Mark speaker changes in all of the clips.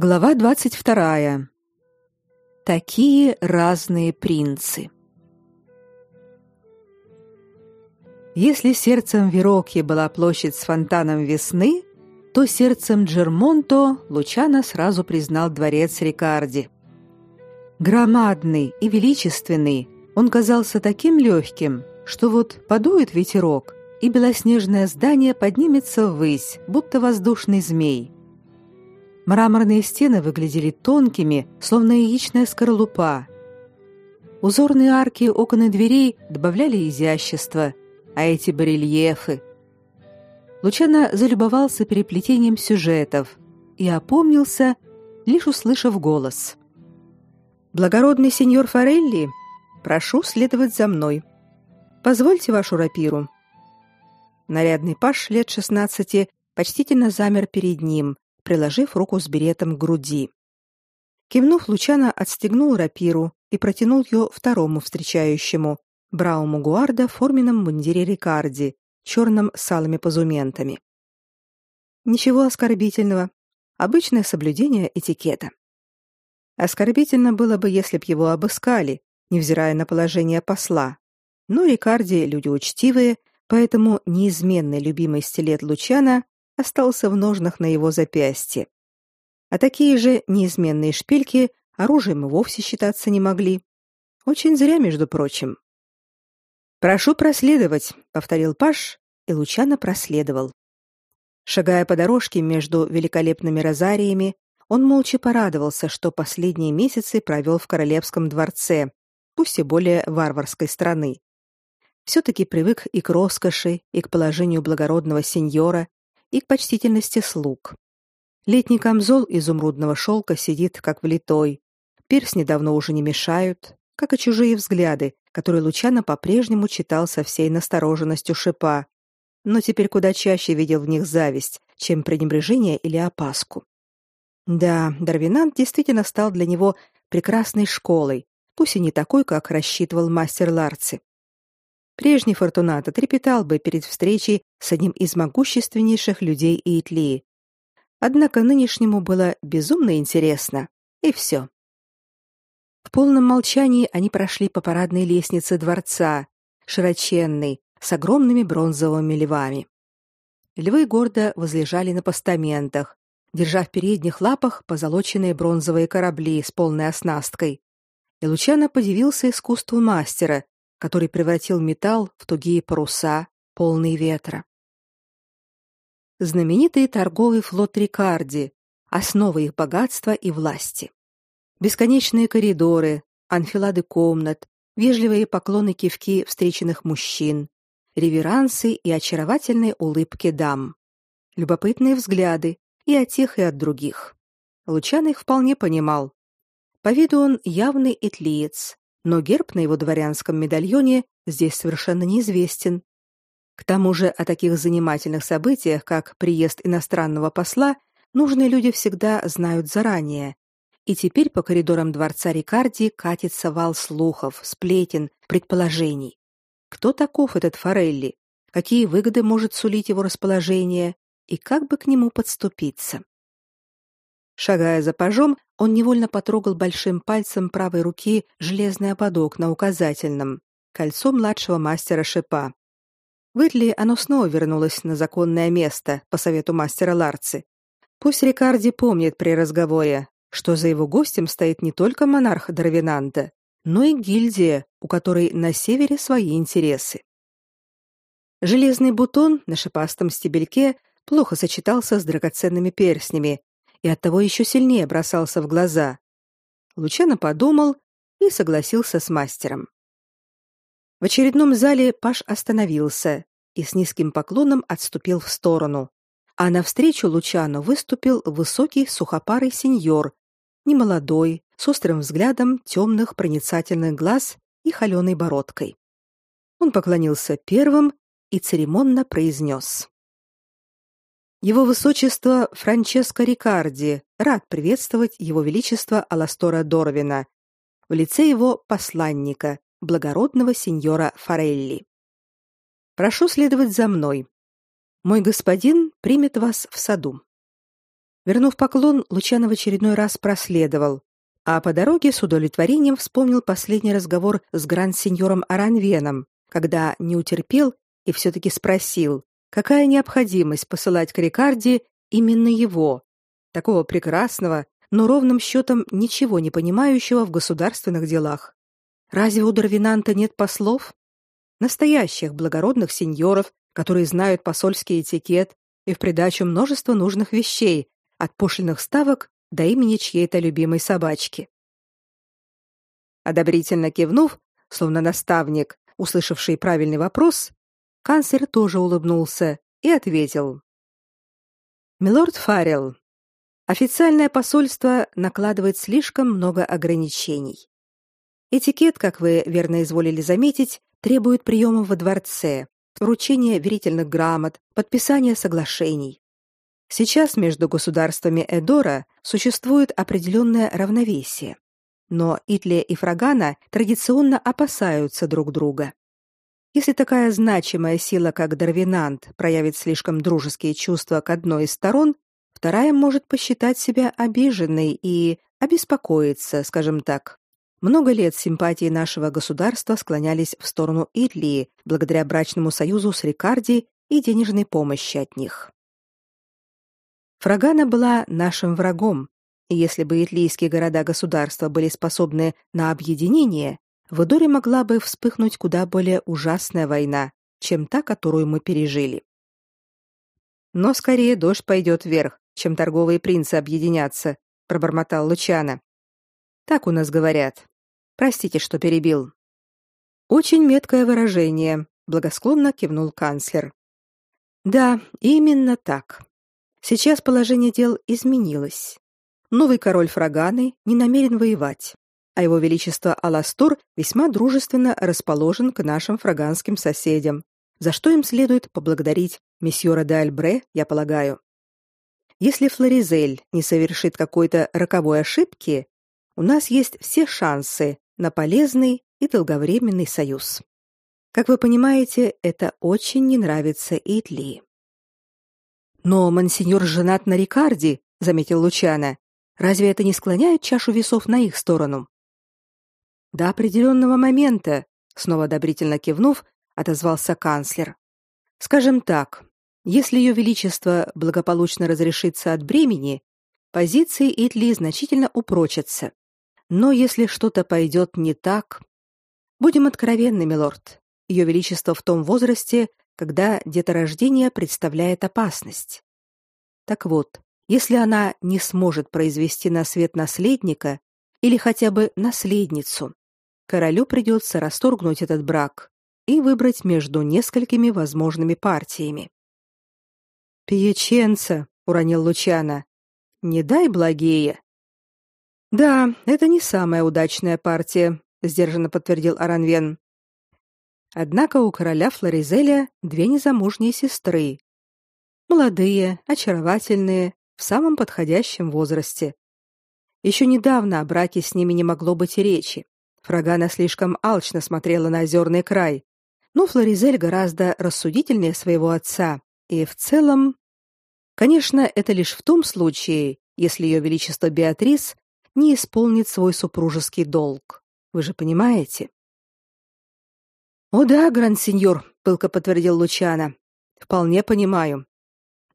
Speaker 1: Глава двадцать вторая. Такие разные принцы. Если сердцем Верокьи была площадь с фонтаном весны, то сердцем Джермонто Лучано сразу признал дворец Рикарди. Громадный и величественный, он казался таким легким, что вот подует ветерок, и белоснежное здание поднимется ввысь, будто воздушный змей. Мраморные стены выглядели тонкими, словно яичная скорлупа. Узорные арки окон и дверей добавляли изящества, а эти барельефы. Лучано залюбовался переплетением сюжетов и опомнился, лишь услышав голос. «Благородный сеньор Форелли, прошу следовать за мной. Позвольте вашу рапиру». Нарядный паш лет шестнадцати почтительно замер перед ним, приложив руку с беретом к груди. Кивнув, Лучано отстегнул рапиру и протянул ее второму встречающему, Брауму Гуарда в форменном мундире Рикарди, черном с алыми позументами. Ничего оскорбительного. Обычное соблюдение этикета. Оскорбительно было бы, если б его обыскали, невзирая на положение посла. Но Рикарди люди учтивые, поэтому неизменный любимый стилет Лучана остался в ножнах на его запястье. А такие же неизменные шпильки оружием и вовсе считаться не могли. Очень зря, между прочим. «Прошу проследовать», — повторил Паш, и Лучано проследовал. Шагая по дорожке между великолепными розариями, он молча порадовался, что последние месяцы провел в королевском дворце, пусть и более варварской страны. Все-таки привык и к роскоши, и к положению благородного сеньора, и к почтительности слуг. Летний камзол изумрудного шелка сидит как влитой. Персни давно уже не мешают, как и чужие взгляды, которые Лучано по-прежнему читал со всей настороженностью шипа, но теперь куда чаще видел в них зависть, чем пренебрежение или опаску. Да, Дарвинант действительно стал для него прекрасной школой, пусть и не такой, как рассчитывал мастер Ларци. Прежний Фортунато трепетал бы перед встречей с одним из могущественнейших людей Итлии. Однако нынешнему было безумно интересно, и все. В полном молчании они прошли по парадной лестнице дворца, широченной, с огромными бронзовыми львами. Львы гордо возлежали на постаментах, держа в передних лапах позолоченные бронзовые корабли с полной оснасткой. И Лучано подивился искусству мастера, который превратил металл в тугие паруса, полные ветра. Знаменитый торговый флот Рикарди, основа их богатства и власти. Бесконечные коридоры, анфилады комнат, вежливые поклоны кивки встреченных мужчин, реверансы и очаровательные улыбки дам. Любопытные взгляды и от тех, и от других. Лучан их вполне понимал. По виду он явный итлиец, но герб на его дворянском медальоне здесь совершенно неизвестен. К тому же о таких занимательных событиях, как приезд иностранного посла, нужные люди всегда знают заранее. И теперь по коридорам дворца Рикарди катится вал слухов, сплетен, предположений. Кто таков этот Форелли? Какие выгоды может сулить его расположение? И как бы к нему подступиться? Шагая за пажом, он невольно потрогал большим пальцем правой руки железный ободок на указательном, кольцо младшего мастера шипа. В Итли оно снова вернулось на законное место по совету мастера Ларци. Пусть Рикарди помнит при разговоре, что за его гостем стоит не только монарх Дарвинанта, но и гильдия, у которой на севере свои интересы. Железный бутон на шипастом стебельке плохо сочетался с драгоценными перстнями, и оттого еще сильнее бросался в глаза. Лучано подумал и согласился с мастером. В очередном зале Паш остановился и с низким поклоном отступил в сторону, а навстречу Лучану выступил высокий сухопарый сеньор, немолодой, с острым взглядом темных проницательных глаз и холеной бородкой. Он поклонился первым и церемонно произнес. Его высочество Франческо Рикарди рад приветствовать его величество Аластора Дорвина в лице его посланника, благородного сеньора Форелли. Прошу следовать за мной. Мой господин примет вас в саду. Вернув поклон, Лучано в очередной раз проследовал, а по дороге с удовлетворением вспомнил последний разговор с гранд-сеньором Аранвеном, когда не утерпел и все-таки спросил, какая необходимость посылать к Рикарди именно его, такого прекрасного, но ровным счетом ничего не понимающего в государственных делах. Разве у Дарвинанта нет послов? Настоящих благородных сеньоров, которые знают посольский этикет и в придачу множество нужных вещей, от пошлиных ставок до имени чьей-то любимой собачки. Одобрительно кивнув, словно наставник, услышавший правильный вопрос, канцлер тоже улыбнулся и ответил: Милорд Фаррелл, официальное посольство накладывает слишком много ограничений. Этикет, как вы верно изволили заметить, требует приема во дворце, вручения верительных грамот, подписания соглашений. Сейчас между государствами Эдора существует определенное равновесие. Но Итлия и Фрагана традиционно опасаются друг друга. Если такая значимая сила, как Дарвинант, проявит слишком дружеские чувства к одной из сторон, вторая может посчитать себя обиженной и обеспокоиться, скажем так. Много лет симпатии нашего государства склонялись в сторону Итлии благодаря брачному союзу с Рикарди и денежной помощи от них. Фрагана была нашим врагом, и если бы итлийские города-государства были способны на объединение, в Эдоре могла бы вспыхнуть куда более ужасная война, чем та, которую мы пережили. Но скорее дождь пойдет вверх, чем торговые принцы объединятся, пробормотал Лучано. Так у нас говорят. Простите, что перебил. Очень меткое выражение, благосклонно кивнул канцлер. Да, именно так. Сейчас положение дел изменилось. Новый король Фраганы не намерен воевать, а его величество Аластор весьма дружественно расположен к нашим фраганским соседям, за что им следует поблагодарить месьеора де Альбре, я полагаю. Если Флоризель не совершит какой-то роковой ошибки, у нас есть все шансы на полезный и долговременный союз. Как вы понимаете, это очень не нравится Итлии. Но монсеньор женат на Рикарди, заметил Лучано. Разве это не склоняет чашу весов на их сторону? До определенного момента, снова одобрительно кивнув, отозвался канцлер. Скажем так, если ее величество благополучно разрешится от бремени, позиции Итли значительно упрочатся. Но если что-то пойдет не так, будем откровенны, милорд. Ее величество в том возрасте, когда деторождение представляет опасность. Так вот, если она не сможет произвести на свет наследника или хотя бы наследницу, королю придется расторгнуть этот брак и выбрать между несколькими возможными партиями. Пьяченца, уронил Лучано. Не дай благие. Да, это не самая удачная партия, сдержанно подтвердил Аранвен. Однако у короля Флоризеля две незамужние сестры. Молодые, очаровательные, в самом подходящем возрасте. Еще недавно о браке с ними не могло быть и речи. Фрагана слишком алчно смотрела на озерный край. Но Флоризель гораздо рассудительнее своего отца. И в целом... Конечно, это лишь в том случае, если ее величество Беатрис не исполнит свой супружеский долг. Вы же понимаете? О да, гранд-сеньор, пылко подтвердил Лучано. Вполне понимаю.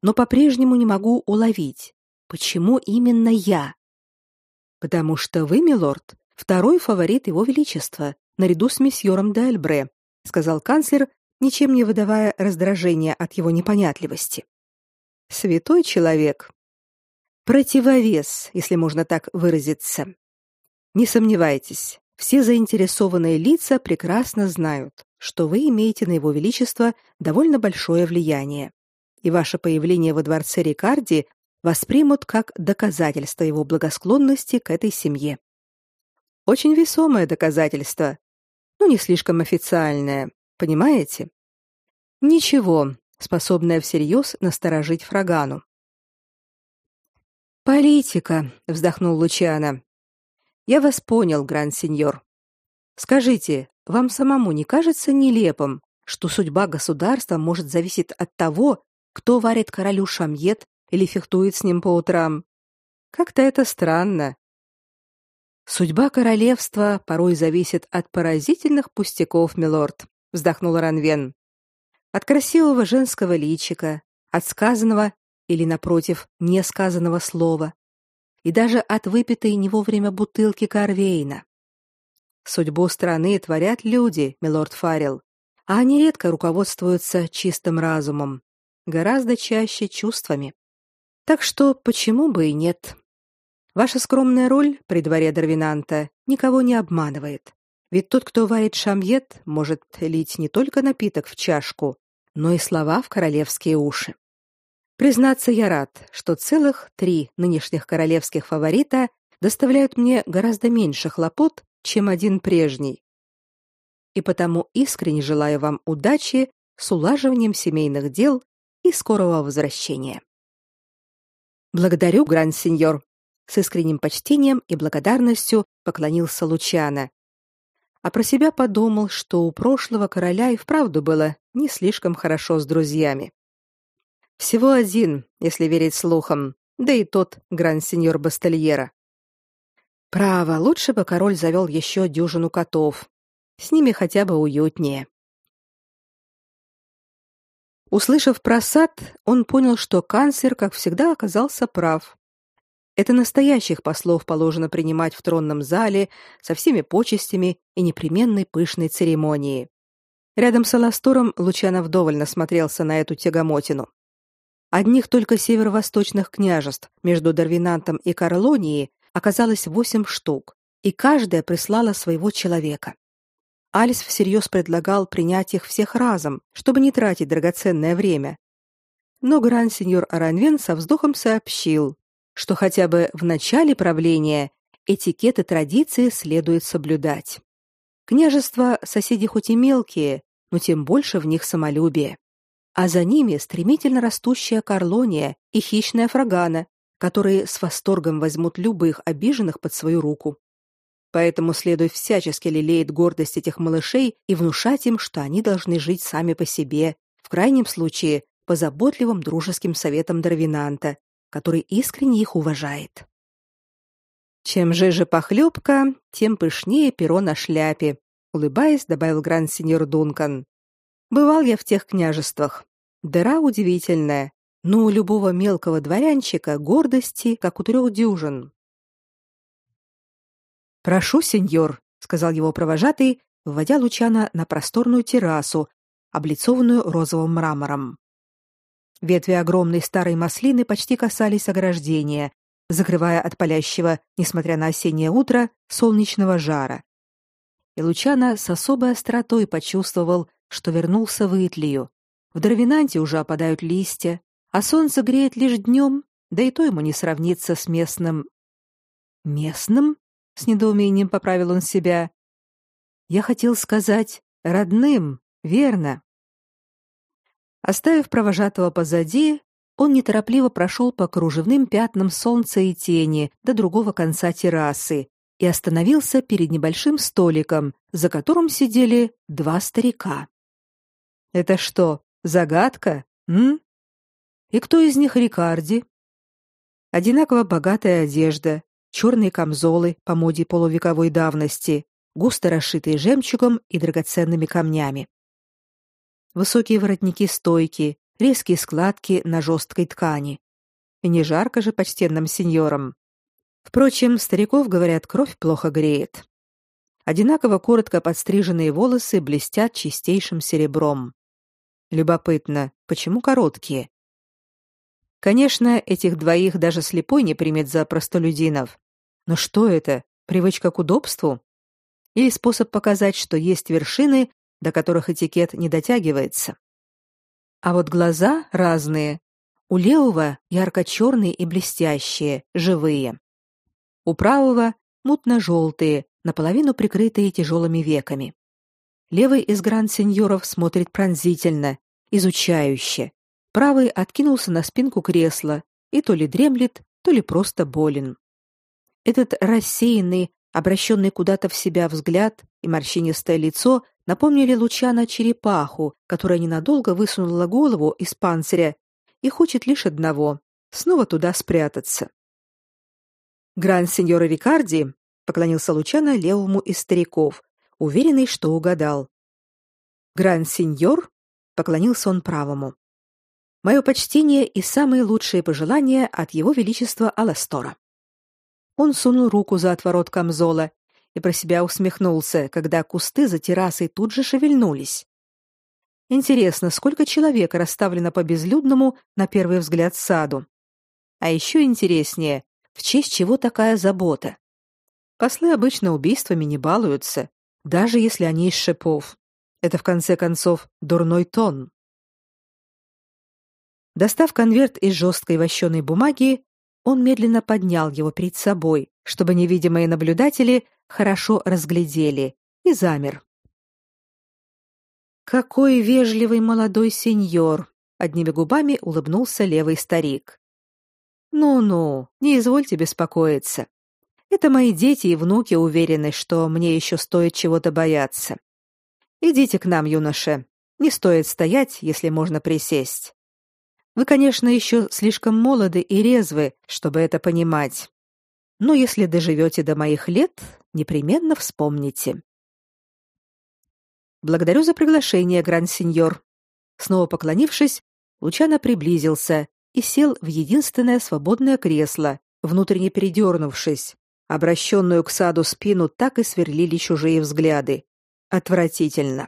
Speaker 1: Но по-прежнему не могу уловить, почему именно я? Потому что вы, милорд, второй фаворит его величества, наряду с месьёром де Альбре, сказал канцлер, ничем не выдавая раздражения от его непонятливости. Святой человек. Противовес, если можно так выразиться. Не сомневайтесь, все заинтересованные лица прекрасно знают, что вы имеете на его величество довольно большое влияние, и ваше появление во дворце Рикарди воспримут как доказательство его благосклонности к этой семье. Очень весомое доказательство, но не слишком официальное, понимаете? Ничего, способное всерьез насторожить Фрагану. Политика, вздохнул Лучано. Я вас понял, гранд-сеньор. Скажите, вам самому не кажется нелепым, что судьба государства может зависеть от того, кто варит королю шамьет или фехтует с ним по утрам? Как-то это странно. Судьба королевства порой зависит от поразительных пустяков, милорд, вздохнул Ранвен. От красивого женского личика, от сказанного или напротив несказанного слова, и даже от выпитой не вовремя бутылки Карвейна. Судьбу страны творят люди, милорд Фаррелл, а они редко руководствуются чистым разумом, гораздо чаще чувствами. Так что почему бы и нет? Ваша скромная роль при дворе Дарвинанта никого не обманывает. Ведь тот, кто варит шамьет, может лить не только напиток в чашку, но и слова в королевские уши. Признаться, я рад, что целых три нынешних королевских фаворита доставляют мне гораздо меньше хлопот, чем один прежний. И потому искренне желаю вам удачи с улаживанием семейных дел и скорого возвращения. Благодарю, гранд-сеньор, с искренним почтением и благодарностью поклонился Лучано. А про себя подумал, что у прошлого короля и вправду было не слишком хорошо с друзьями. Всего один, если верить слухам, да и тот гранд-сеньор Бастельера. Право, лучше бы король завел еще дюжину котов. С ними хотя бы уютнее. Услышав про сад, он понял, что канцлер, как всегда, оказался прав. Это настоящих послов положено принимать в тронном зале со всеми почестями и непременной пышной церемонией. Рядом с Аластором Лучано вдоволь насмотрелся на эту тягомотину. Одних только северо-восточных княжеств между Дарвинантом и Карлонией оказалось восемь штук, и каждая прислала своего человека. Алис всерьез предлагал принять их всех разом, чтобы не тратить драгоценное время. Но гранд-сеньор Аранвен со вздохом сообщил, что хотя бы в начале правления этикет и традиции следует соблюдать. Княжества соседи хоть и мелкие, но тем больше в них самолюбие а за ними стремительно растущая Карлония и хищная Фрагана, которые с восторгом возьмут любых обиженных под свою руку. Поэтому следует всячески лелеять гордость этих малышей и внушать им, что они должны жить сами по себе, в крайнем случае по заботливым дружеским советам Дарвинанта, который искренне их уважает. Чем жиже похлебка, тем пышнее перо на шляпе, улыбаясь, добавил гранд-сеньор Дункан. Бывал я в тех княжествах. Дыра удивительная, но у любого мелкого дворянчика гордости, как у трех дюжин. «Прошу, сеньор», — сказал его провожатый, вводя Лучана на просторную террасу, облицованную розовым мрамором. Ветви огромной старой маслины почти касались ограждения, закрывая от палящего, несмотря на осеннее утро, солнечного жара. И Лучана с особой остротой почувствовал, что вернулся в Итлию. В Дровинанте уже опадают листья, а солнце греет лишь днем, да и то ему не сравнится с местным... Местным? С недоумением поправил он себя. Я хотел сказать родным, верно. Оставив провожатого позади, он неторопливо прошел по кружевным пятнам солнца и тени до другого конца террасы и остановился перед небольшим столиком, за которым сидели два старика. Это что, загадка? М? И кто из них Рикарди? Одинаково богатая одежда, черные камзолы по моде полувековой давности, густо расшитые жемчугом и драгоценными камнями. Высокие воротники стойки, резкие складки на жесткой ткани. И не жарко же почтенным сеньорам. Впрочем, стариков, говорят, кровь плохо греет. Одинаково коротко подстриженные волосы блестят чистейшим серебром. Любопытно, почему короткие? Конечно, этих двоих даже слепой не примет за простолюдинов. Но что это? Привычка к удобству? Или способ показать, что есть вершины, до которых этикет не дотягивается? А вот глаза разные. У левого ярко-черные и блестящие, живые. У правого мутно-желтые, наполовину прикрытые тяжелыми веками. Левый из гранд-сеньоров смотрит пронзительно, изучающе. Правый откинулся на спинку кресла и то ли дремлет, то ли просто болен. Этот рассеянный, обращенный куда-то в себя взгляд и морщинистое лицо напомнили Лучана черепаху, которая ненадолго высунула голову из панциря и хочет лишь одного — снова туда спрятаться. Гранд-сеньор Рикарди поклонился Лучано левому из стариков, уверенный, что угадал. Гранд-сеньор поклонился он правому. Мое почтение и самые лучшие пожелания от его величества Аластора. Он сунул руку за отворот камзола и про себя усмехнулся, когда кусты за террасой тут же шевельнулись. Интересно, сколько человек расставлено по безлюдному, на первый взгляд, саду. А еще интереснее, в честь чего такая забота. Послы обычно убийствами не балуются, даже если они из шипов. Это, в конце концов, дурной тон. Достав конверт из жесткой вощеной бумаги, он медленно поднял его перед собой, чтобы невидимые наблюдатели хорошо разглядели, и замер. Какой вежливый молодой сеньор, одними губами улыбнулся левый старик. Ну-ну, не извольте беспокоиться. Это мои дети и внуки уверены, что мне еще стоит чего-то бояться. Идите к нам, юноша. Не стоит стоять, если можно присесть. Вы, конечно, еще слишком молоды и резвы, чтобы это понимать. Но если доживете до моих лет, непременно вспомните. Благодарю за приглашение, гранд-сеньор. Снова поклонившись, Лучано приблизился и сел в единственное свободное кресло, внутренне передернувшись. Обращенную к саду спину так и сверлили чужие взгляды. Отвратительно.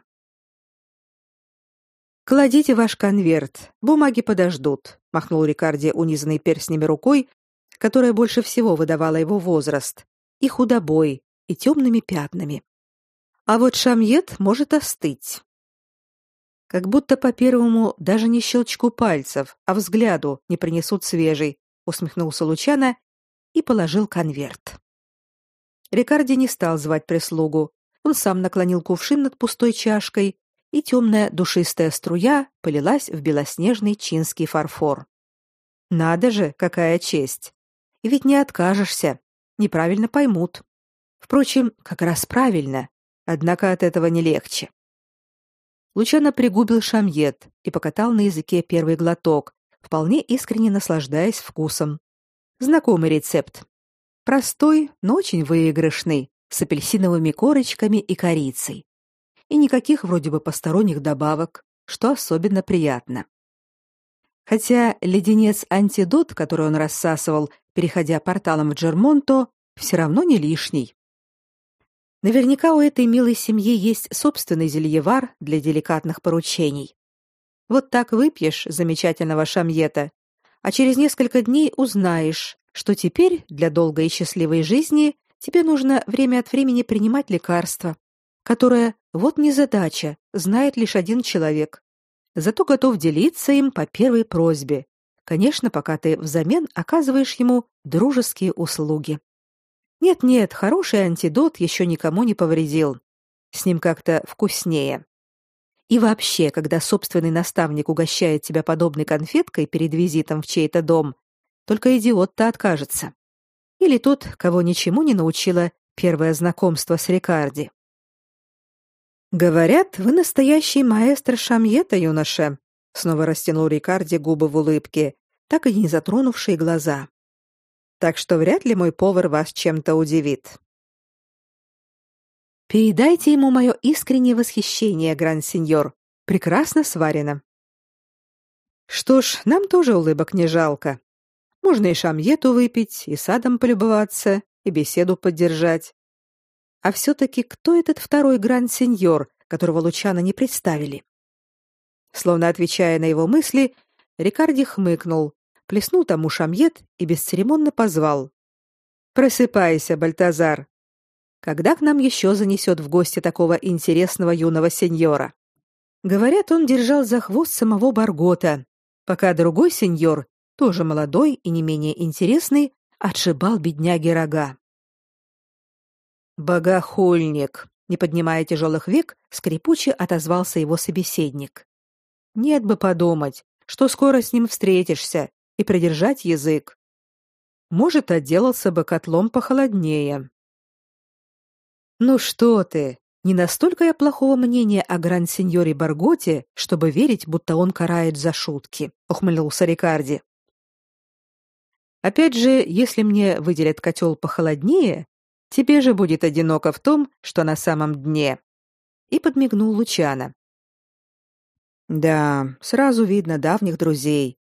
Speaker 1: Кладите ваш конверт. Бумаги подождут, махнул Рикарди унизанной перстнями рукой, которая больше всего выдавала его возраст, и худобой, и темными пятнами. А вот шамьет может остыть. Как будто по первому даже не щелчку пальцев, а взгляду не принесут свежий, усмехнулся Лучано и положил конверт. Рикарди не стал звать прислугу. Он сам наклонил кувшин над пустой чашкой и темная душистая струя полилась в белоснежный чинский фарфор. Надо же, какая честь! И ведь не откажешься, неправильно поймут. Впрочем, как раз правильно, однако от этого не легче. Лучано пригубил шамьет и покатал на языке первый глоток, вполне искренне наслаждаясь вкусом. Знакомый рецепт. Простой, но очень выигрышный, с апельсиновыми корочками и корицей и никаких вроде бы посторонних добавок, что особенно приятно. Хотя леденец-антидот, который он рассасывал, переходя порталом в Джермонто, все равно не лишний. Наверняка у этой милой семьи есть собственный зельевар для деликатных поручений. Вот так выпьешь замечательного шамьета, а через несколько дней узнаешь, что теперь для долгой и счастливой жизни тебе нужно время от времени принимать лекарства, которое вот незадача, знает лишь один человек. Зато готов делиться им по первой просьбе. Конечно, пока ты взамен оказываешь ему дружеские услуги. Нет-нет, хороший антидот еще никому не повредил. С ним как-то вкуснее. И вообще, когда собственный наставник угощает тебя подобной конфеткой перед визитом в чей-то дом, только идиот-то откажется. Или тот, кого ничему не научило первое знакомство с Рикарди. Говорят, вы настоящий маэстро шамьета, юноша. Снова растянул Рикарди губы в улыбке, так и не затронувшие глаза. Так что вряд ли мой повар вас чем-то удивит. Передайте ему мое искреннее восхищение, гранд-сеньор. Прекрасно сварено. Что ж, нам тоже улыбок не жалко. Можно и шамьету выпить, и садом полюбоваться, и беседу поддержать. А все-таки кто этот второй гранд-сеньор, которого Лучано не представили? Словно отвечая на его мысли, Рикарди хмыкнул, плеснул тому шамьет и бесцеремонно позвал. «Просыпайся, Бальтазар! Когда к нам еще занесет в гости такого интересного юного сеньора?» Говорят, он держал за хвост самого Баргота, пока другой сеньор, тоже молодой и не менее интересный, отшибал бедняге рога. Богохульник, не поднимая тяжелых век, скрипуче отозвался его собеседник. Нет бы подумать, что скоро с ним встретишься и придержать язык. Может, отделался бы котлом похолоднее. Ну что ты? Не настолько я плохого мнения о гранд-сеньоре Барготе, чтобы верить, будто он карает за шутки, ухмыльнулся Рикарди. Опять же, если мне выделят котел похолоднее, тебе же будет одиноко в том, что на самом дне. И подмигнул Лучана. Да, сразу видно давних друзей.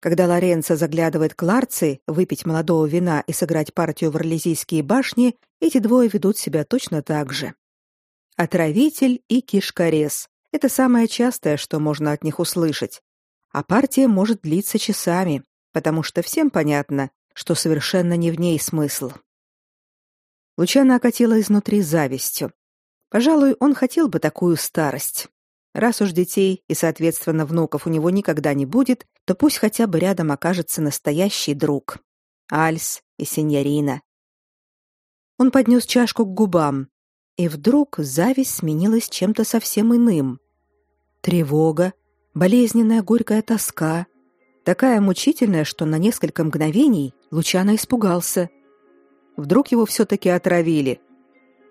Speaker 1: Когда Лоренцо заглядывает к Ларци выпить молодого вина и сыграть партию в Орлезийские башни, эти двое ведут себя точно так же. Отравитель и кишкорез — это самое частое, что можно от них услышать. А партия может длиться часами, потому что всем понятно, что совершенно не в ней смысл. Лучана окатила изнутри завистью. Пожалуй, он хотел бы такую старость. Раз уж детей и, соответственно, внуков у него никогда не будет, то пусть хотя бы рядом окажется настоящий друг. Альс и сеньорина. Он поднес чашку к губам, и вдруг зависть сменилась чем-то совсем иным. Тревога, болезненная горькая тоска, такая мучительная, что на несколько мгновений Лучано испугался. Вдруг его все-таки отравили.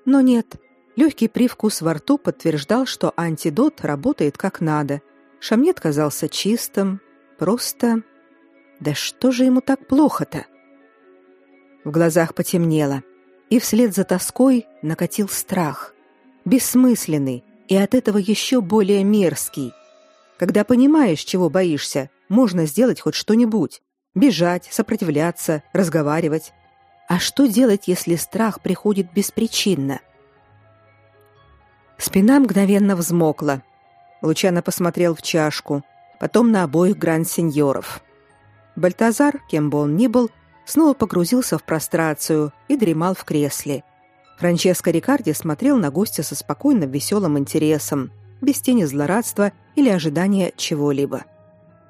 Speaker 1: Но нет, легкий привкус во рту подтверждал, что антидот работает как надо. Шамнет казался чистым, просто... Да что же ему так плохо-то? В глазах потемнело, и вслед за тоской накатил страх. Бессмысленный и от этого еще более мерзкий. Когда понимаешь, чего боишься, можно сделать хоть что-нибудь. Бежать, сопротивляться, разговаривать. А что делать, если страх приходит беспричинно? Спина мгновенно взмокла. Лучано посмотрел в чашку, потом на обоих гранд-сеньоров. Бальтазар, кем бы он ни был, снова погрузился в прострацию и дремал в кресле. Франческо Рикарди смотрел на гостя со спокойным веселым интересом, без тени злорадства или ожидания чего-либо.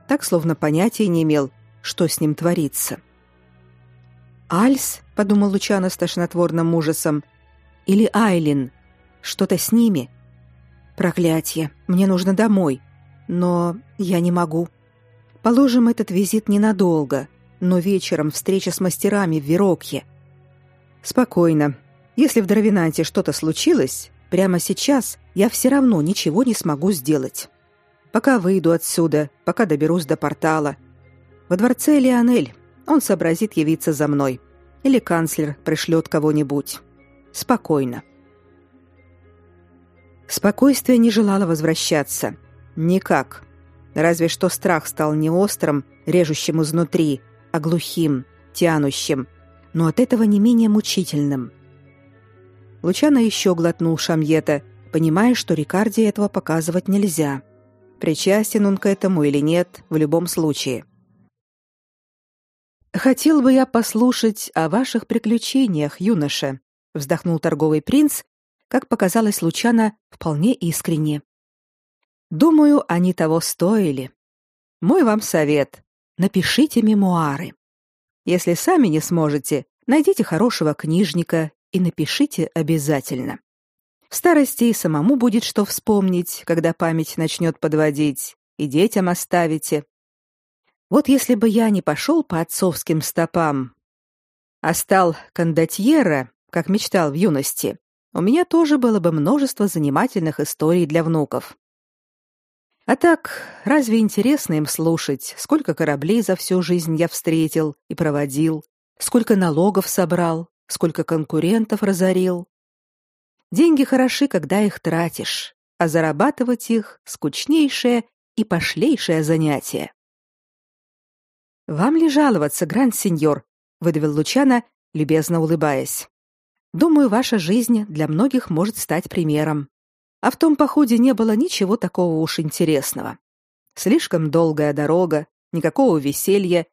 Speaker 1: Так, словно понятия не имел, что с ним творится. «Альс?» — подумал Лучано с тошнотворным ужасом. «Или Айлин? Что-то с ними?» «Проклятие! Мне нужно домой. Но я не могу. Положим, этот визит ненадолго, но вечером встреча с мастерами в Верокье. Спокойно. Если в Дровинанте что-то случилось, прямо сейчас я все равно ничего не смогу сделать. Пока выйду отсюда, пока доберусь до портала. Во дворце Леонель. Он сообразит явиться за мной. Или канцлер пришлет кого-нибудь. Спокойно. Спокойствие не желало возвращаться. Никак. Разве что страх стал не острым, режущим изнутри, а глухим, тянущим, но от этого не менее мучительным. Лучано еще глотнул шамьета, понимая, что Рикарди этого показывать нельзя. Причастен он к этому или нет, в любом случае. «Хотел бы я послушать о ваших приключениях, юноша», вздохнул торговый принц, как показалось Лучано, вполне искренне. «Думаю, они того стоили. Мой вам совет напишите мемуары. Если сами не сможете, найдите хорошего книжника и напишите обязательно. В старости и самому будет что вспомнить, когда память начнет подводить, и детям оставите. Вот если бы я не пошел по отцовским стопам, а стал кондотьера, как мечтал в юности, у меня тоже было бы множество занимательных историй для внуков. А так, разве интересно им слушать, сколько кораблей за всю жизнь я встретил и проводил, сколько налогов собрал, сколько конкурентов разорил? Деньги хороши, когда их тратишь, а зарабатывать их скучнейшее и пошлейшее занятие. Вам ли жаловаться, гранд-сеньор, выдавил Лучано, любезно улыбаясь. Думаю, ваша жизнь для многих может стать примером. А в том походе не было ничего такого уж интересного. Слишком долгая дорога, никакого веселья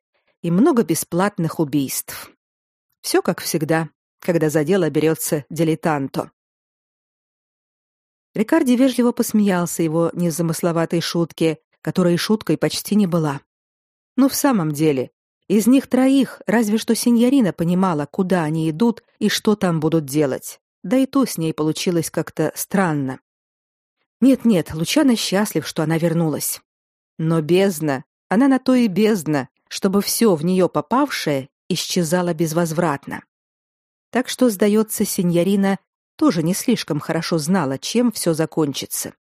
Speaker 1: и много бесплатных убийств. Все как всегда, когда за дело берется дилетанто. Рикарди вежливо посмеялся его незамысловатой шутке, которая шуткой почти не была. Но в самом деле, из них троих разве что сеньорина понимала, куда они идут и что там будут делать. Да и то с ней получилось как-то странно. Нет-нет, Лучано счастлив, что она вернулась. Но бездна, она на то и бездна, чтобы все в нее попавшее исчезало безвозвратно. Так что, сдается, сеньорина тоже не слишком хорошо знала, чем все закончится.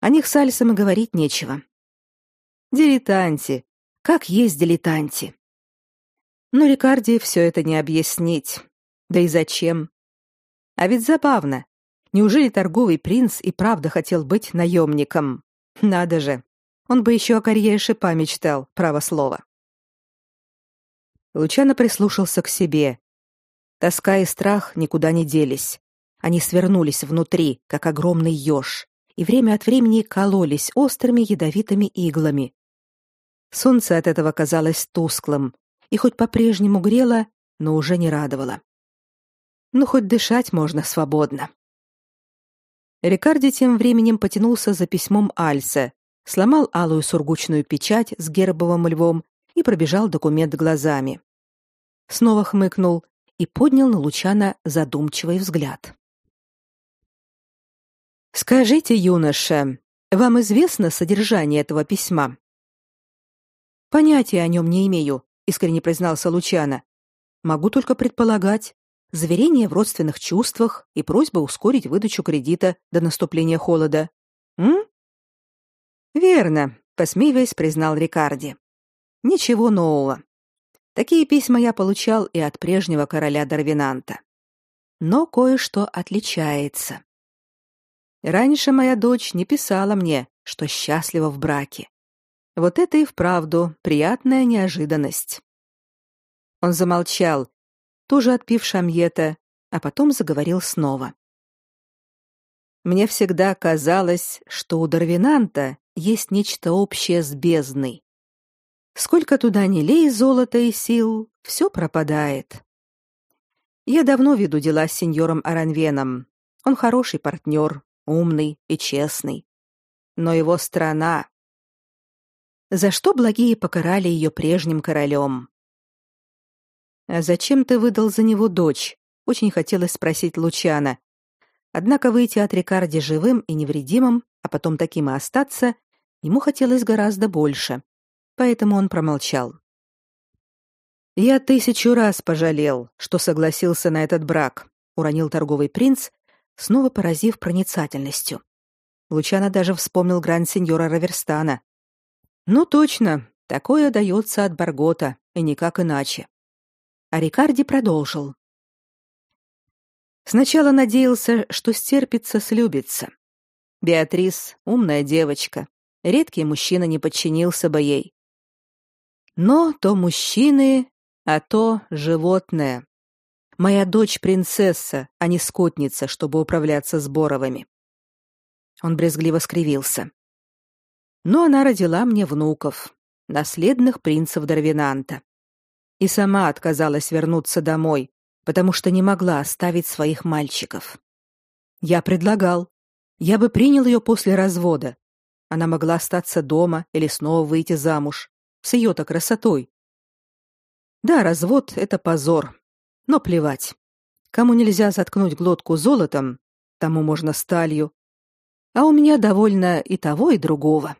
Speaker 1: О них с Альсом и говорить нечего. Дилетанти, как есть дилетанти. Но Рикарди все это не объяснить. Да и зачем? А ведь забавно. Неужели торговый принц и правда хотел быть наемником? Надо же. Он бы еще о карьере шипа мечтал, право слово. Лучано прислушался к себе. Тоска и страх никуда не делись. Они свернулись внутри, как огромный еж, и время от времени кололись острыми ядовитыми иглами. Солнце от этого казалось тусклым, и хоть по-прежнему грело, но уже не радовало. Ну, хоть дышать можно свободно. Рикарди тем временем потянулся за письмом Альса, сломал алую сургучную печать с гербовым львом и пробежал документ глазами. Снова хмыкнул и поднял на Лучана задумчивый взгляд. Скажите, юноша, вам известно содержание этого письма? Понятия о нем не имею, искренне признался Лучана. Могу только предполагать заверение в родственных чувствах и просьба ускорить выдачу кредита до наступления холода. М? Верно, посмеиваясь, признал Рикарди. Ничего нового. Такие письма я получал и от прежнего короля Дарвинанта. Но кое-что отличается. Раньше моя дочь не писала мне, что счастлива в браке. Вот это и вправду приятная неожиданность. Он замолчал, тоже отпив шамьета, а потом заговорил снова. Мне всегда казалось, что у Дарвинанта есть нечто общее с бездной. Сколько туда ни лей золота и сил, все пропадает. Я давно веду дела с сеньором Аранвеном. Он хороший партнер, умный и честный. Но его страна... За что благие покарали ее прежним королем? «А зачем ты выдал за него дочь?» — очень хотелось спросить Лучана. Однако выйти от Рикарди живым и невредимым, а потом таким и остаться, ему хотелось гораздо больше. Поэтому он промолчал. «Я тысячу раз пожалел, что согласился на этот брак», — уронил торговый принц, снова поразив проницательностью. Лучано даже вспомнил гранд-сеньора Раверстана. «Ну точно, такое дается от Баргота, и никак иначе». А Рикарди продолжил. Сначала надеялся, что стерпится, слюбится. Беатрис — умная девочка. Редкий мужчина не подчинился бы ей. Но то мужчины, а то животное. Моя дочь принцесса, а не скотница, чтобы управляться с Боровыми. Он брезгливо скривился. Но она родила мне внуков, наследных принцев Дарвинанта и сама отказалась вернуться домой, потому что не могла оставить своих мальчиков. Я предлагал. Я бы принял ее после развода. Она могла остаться дома или снова выйти замуж. С ее-то красотой. Да, развод — это позор. Но плевать. Кому нельзя заткнуть глотку золотом, тому можно сталью. А у меня довольно и того, и другого.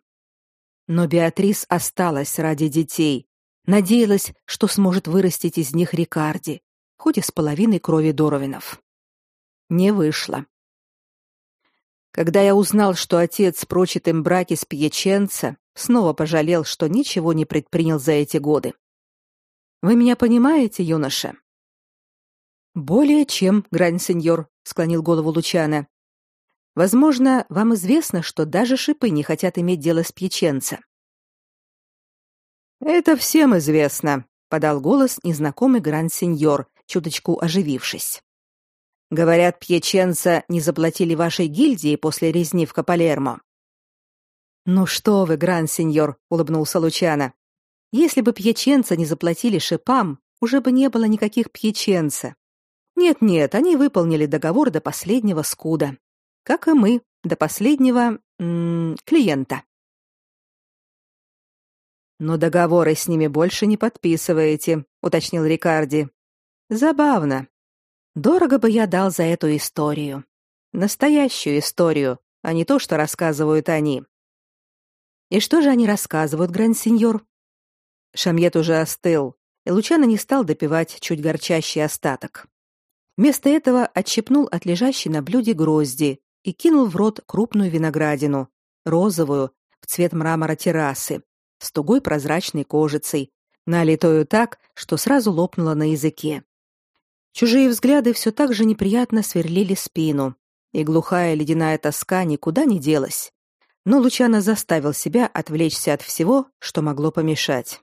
Speaker 1: Но Беатрис осталась ради детей, Надеялась, что сможет вырастить из них Рикарди, хоть и с половиной крови Доровинов. Не вышло. Когда я узнал, что отец прочит им браки с Пьяченца, снова пожалел, что ничего не предпринял за эти годы. Вы меня понимаете, юноша? Более чем, грань-сеньор, склонил голову Лучана. Возможно, вам известно, что даже шипы не хотят иметь дело с Пьяченца. Это всем известно, подал голос незнакомый гранд-сеньор, чуточку оживившись. Говорят, Пьяченца не заплатили вашей гильдии после резни в Капалермо. Ну что вы, гранд-сеньор, улыбнулся Лучано. Если бы Пьяченца не заплатили шипам, уже бы не было никаких Пьяченца. Нет-нет, они выполнили договор до последнего скуда, как и мы, до последнего клиента. Но договоры с ними больше не подписываете, уточнил Рикарди. Забавно. Дорого бы я дал за эту историю. Настоящую историю, а не то, что рассказывают они. И что же они рассказывают, гранд-сеньор? Шамьет уже остыл, и Лучано не стал допивать чуть горчащий остаток. Вместо этого отщепнул от лежащей на блюде грозди и кинул в рот крупную виноградину, розовую, в цвет мрамора террасы, с тугой прозрачной кожицей, налитую так, что сразу лопнула на языке. Чужие взгляды все так же неприятно сверлили спину, и глухая ледяная тоска никуда не делась. Но Лучано заставил себя отвлечься от всего, что могло помешать.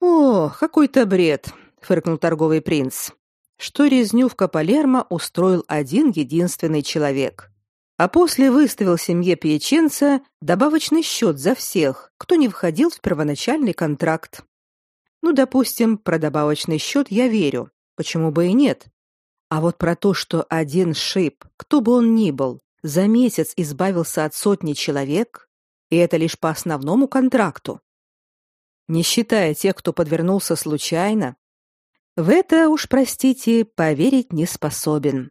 Speaker 1: «О, какой-то бред!» — фыркнул торговый принц. «Что резню в Капалермо устроил один единственный человек а после выставил семье Пьяченца добавочный счет за всех, кто не входил в первоначальный контракт. Ну, допустим, про добавочный счет я верю. Почему бы и нет? А вот про то, что один шип, кто бы он ни был, за месяц избавился от сотни человек, и это лишь по основному контракту. Не считая тех, кто подвернулся случайно, в это уж, простите, поверить не способен.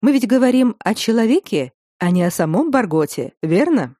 Speaker 1: Мы ведь говорим о человеке, а не о самом Барготе, верно?